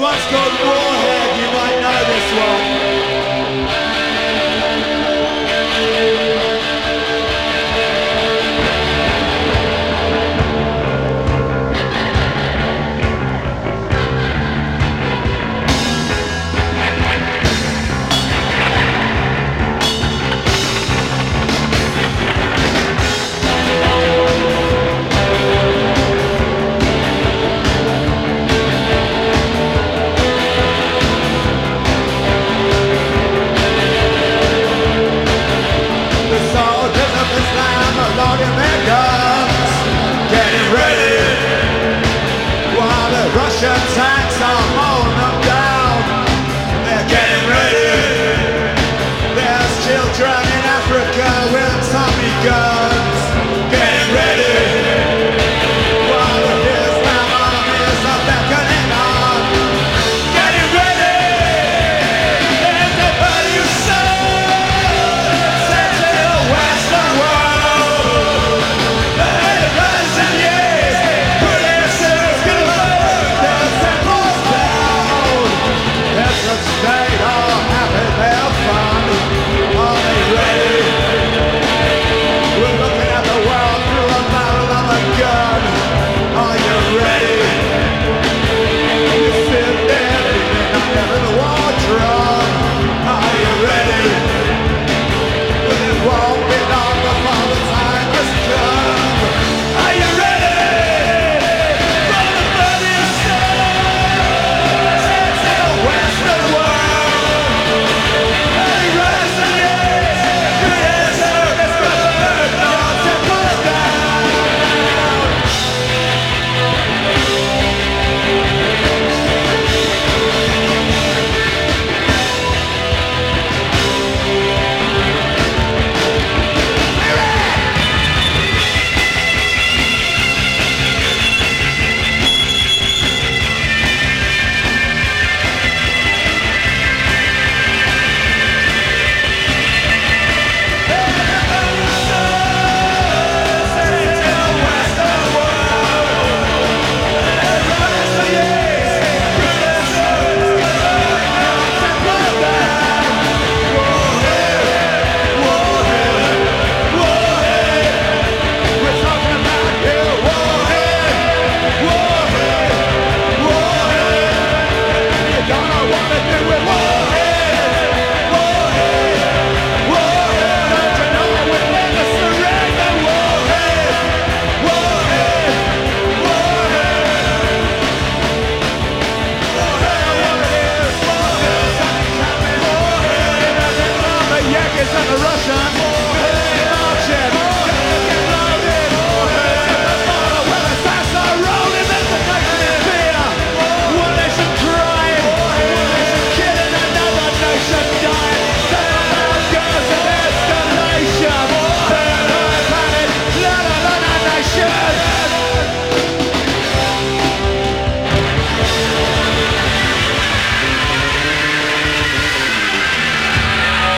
Thrust on Warhead, you might know this one.